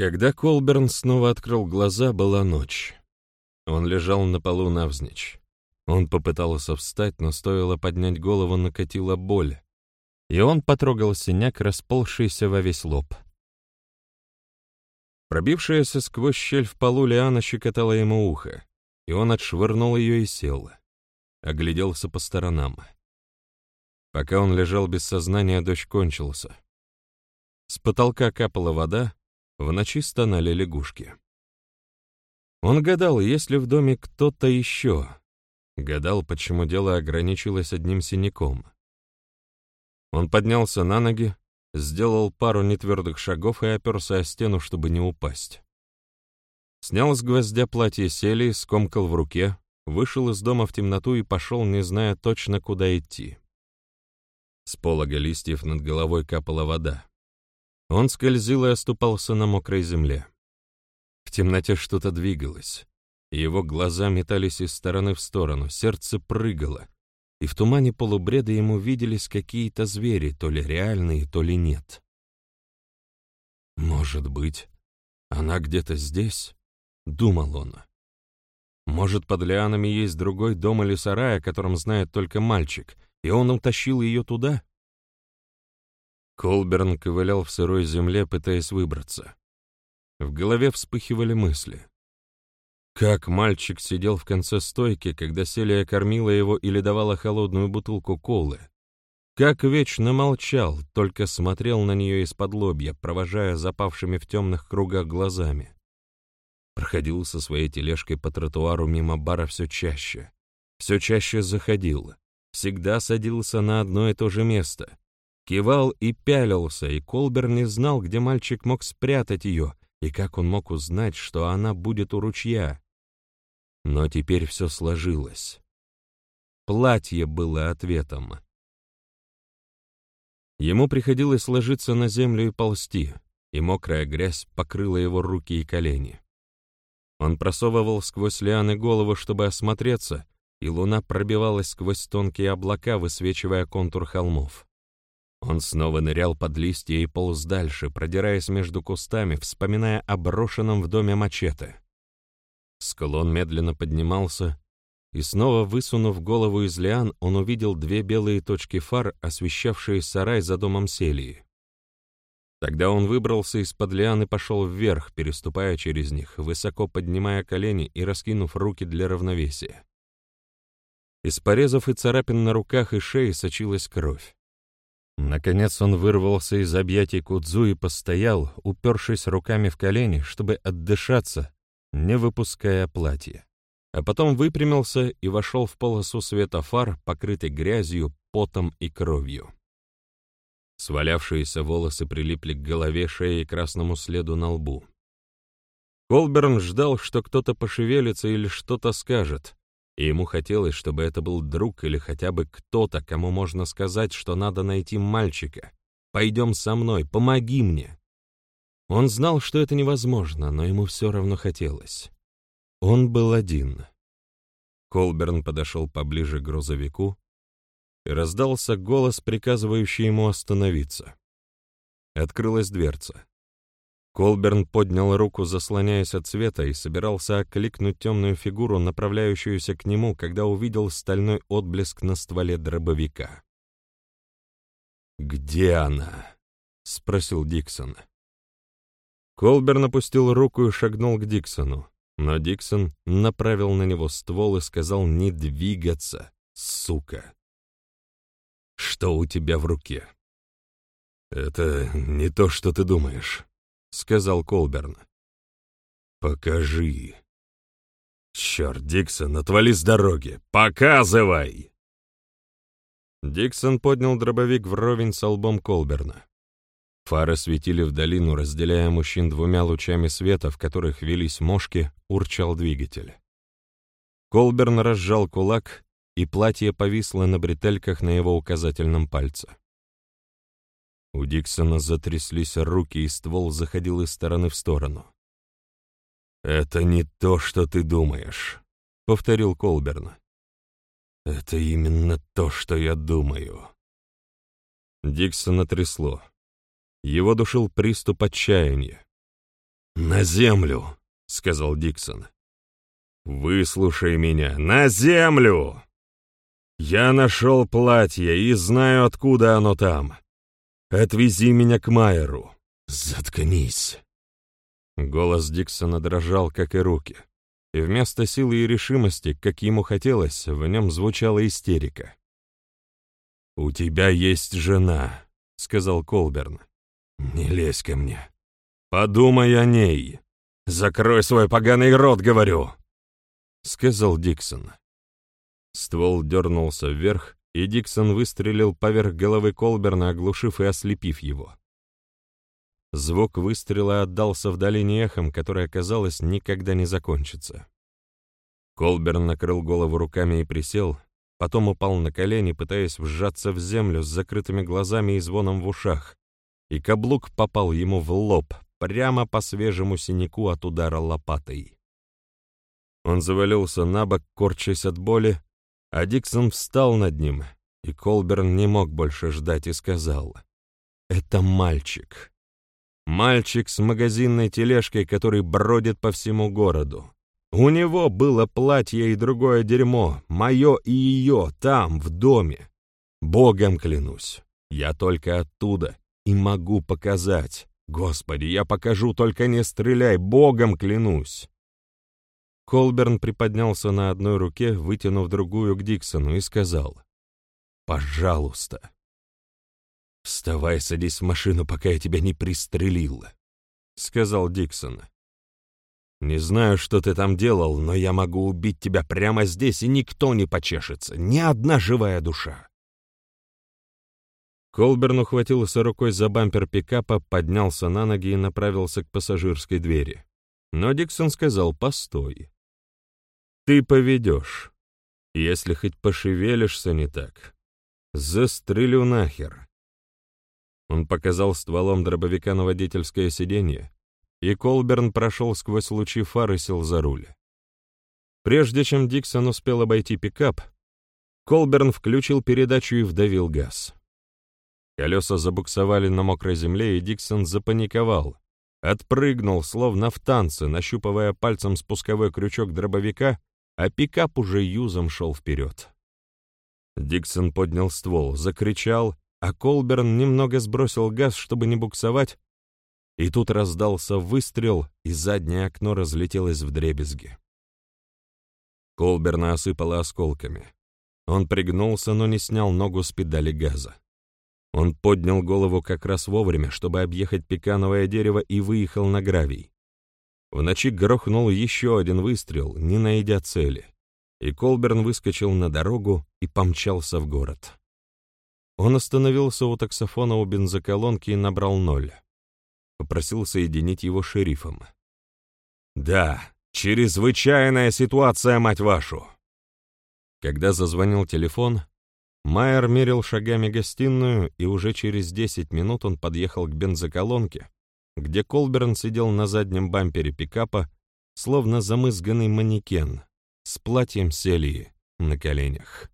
Когда Колберн снова открыл глаза, была ночь. Он лежал на полу навзничь. Он попытался встать, но стоило поднять голову, накатила боль, и он потрогал синяк, расползшийся во весь лоб. Пробившаяся сквозь щель в полу Лиана щекотала ему ухо, и он отшвырнул ее и сел. Огляделся по сторонам. Пока он лежал без сознания, дождь кончился. С потолка капала вода, в ночи стонали лягушки. Он гадал, есть ли в доме кто-то еще. Гадал, почему дело ограничилось одним синяком. Он поднялся на ноги, сделал пару нетвердых шагов и оперся о стену, чтобы не упасть. Снял с гвоздя платье сели, скомкал в руке, вышел из дома в темноту и пошел, не зная точно, куда идти. С полога листьев над головой капала вода. Он скользил и оступался на мокрой земле. В темноте что-то двигалось. Его глаза метались из стороны в сторону, сердце прыгало, и в тумане полубреда ему виделись какие-то звери, то ли реальные, то ли нет. «Может быть, она где-то здесь?» — думал он. «Может, под лианами есть другой дом или сарай, о котором знает только мальчик, и он утащил ее туда?» Колберн ковылял в сырой земле, пытаясь выбраться. В голове вспыхивали мысли. Как мальчик сидел в конце стойки, когда Селия кормила его или давала холодную бутылку колы. Как вечно молчал, только смотрел на нее из-под лобья, провожая запавшими в темных кругах глазами. Проходил со своей тележкой по тротуару мимо бара все чаще. Все чаще заходил. Всегда садился на одно и то же место. Кивал и пялился, и Колбер не знал, где мальчик мог спрятать ее, и как он мог узнать, что она будет у ручья. Но теперь все сложилось. Платье было ответом. Ему приходилось ложиться на землю и ползти, и мокрая грязь покрыла его руки и колени. Он просовывал сквозь лианы голову, чтобы осмотреться, и луна пробивалась сквозь тонкие облака, высвечивая контур холмов. Он снова нырял под листья и полз дальше, продираясь между кустами, вспоминая о брошенном в доме мачете. Склон медленно поднимался, и снова высунув голову из лиан, он увидел две белые точки фар, освещавшие сарай за домом Селии. Тогда он выбрался из-под лиан и пошел вверх, переступая через них, высоко поднимая колени и раскинув руки для равновесия. Из порезов и царапин на руках и шее сочилась кровь. Наконец он вырвался из объятий Кудзу и постоял, упершись руками в колени, чтобы отдышаться, не выпуская платье. А потом выпрямился и вошел в полосу света фар, покрытый грязью, потом и кровью. Свалявшиеся волосы прилипли к голове, шее и красному следу на лбу. Колберн ждал, что кто-то пошевелится или что-то скажет, и ему хотелось, чтобы это был друг или хотя бы кто-то, кому можно сказать, что надо найти мальчика. «Пойдем со мной, помоги мне!» Он знал, что это невозможно, но ему все равно хотелось. Он был один. Колберн подошел поближе к грузовику, и раздался голос, приказывающий ему остановиться. Открылась дверца. Колберн поднял руку, заслоняясь от света, и собирался окликнуть темную фигуру, направляющуюся к нему, когда увидел стальной отблеск на стволе дробовика. «Где она?» — спросил Диксон. Колберн опустил руку и шагнул к Диксону, но Диксон направил на него ствол и сказал не двигаться, сука. «Что у тебя в руке?» «Это не то, что ты думаешь», — сказал Колберн. «Покажи». «Черт, Диксон, отвали с дороги! Показывай!» Диксон поднял дробовик вровень с лбом Колберна. Фары светили в долину, разделяя мужчин двумя лучами света, в которых велись мошки, урчал двигатель. Колберн разжал кулак, и платье повисло на бретельках на его указательном пальце. У Диксона затряслись руки, и ствол заходил из стороны в сторону. «Это не то, что ты думаешь», — повторил Колберн. «Это именно то, что я думаю». Диксона трясло. Его душил приступ отчаяния. «На землю!» — сказал Диксон. «Выслушай меня! На землю! Я нашел платье и знаю, откуда оно там. Отвези меня к Майеру. Заткнись!» Голос Диксона дрожал, как и руки, и вместо силы и решимости, как ему хотелось, в нем звучала истерика. «У тебя есть жена», — сказал Колберн. «Не лезь ко мне. Подумай о ней. Закрой свой поганый рот, говорю», — сказал Диксон. Ствол дернулся вверх, и Диксон выстрелил поверх головы Колберна, оглушив и ослепив его. Звук выстрела отдался в долине эхом, которое, казалось, никогда не закончится. Колберн накрыл голову руками и присел, потом упал на колени, пытаясь вжаться в землю с закрытыми глазами и звоном в ушах, и каблук попал ему в лоб, прямо по свежему синяку от удара лопатой. Он завалился на бок, корчась от боли, а Диксон встал над ним, и Колберн не мог больше ждать и сказал, «Это мальчик». Мальчик с магазинной тележкой, который бродит по всему городу. У него было платье и другое дерьмо, мое и ее, там, в доме. Богом клянусь, я только оттуда и могу показать. Господи, я покажу, только не стреляй, Богом клянусь. Колберн приподнялся на одной руке, вытянув другую к Диксону, и сказал, «Пожалуйста». «Вставай, садись в машину, пока я тебя не пристрелил», — сказал Диксон. «Не знаю, что ты там делал, но я могу убить тебя прямо здесь, и никто не почешется, ни одна живая душа». Колберн ухватился рукой за бампер пикапа, поднялся на ноги и направился к пассажирской двери. Но Диксон сказал «постой». «Ты поведешь. Если хоть пошевелишься не так, застрелю нахер. Он показал стволом дробовика на водительское сиденье, и Колберн прошел сквозь лучи фар и сел за руль. Прежде чем Диксон успел обойти пикап, Колберн включил передачу и вдавил газ. Колеса забуксовали на мокрой земле, и Диксон запаниковал, отпрыгнул, словно в танце, нащупывая пальцем спусковой крючок дробовика, а пикап уже юзом шел вперед. Диксон поднял ствол, закричал а Колберн немного сбросил газ, чтобы не буксовать, и тут раздался выстрел, и заднее окно разлетелось в дребезги. Колберна осыпало осколками. Он пригнулся, но не снял ногу с педали газа. Он поднял голову как раз вовремя, чтобы объехать пекановое дерево и выехал на гравий. В ночи грохнул еще один выстрел, не найдя цели, и Колберн выскочил на дорогу и помчался в город. Он остановился у таксофона у бензоколонки и набрал ноль. Попросил соединить его шерифом. «Да, чрезвычайная ситуация, мать вашу!» Когда зазвонил телефон, Майер мерил шагами гостиную, и уже через десять минут он подъехал к бензоколонке, где Колберн сидел на заднем бампере пикапа, словно замызганный манекен, с платьем селии на коленях.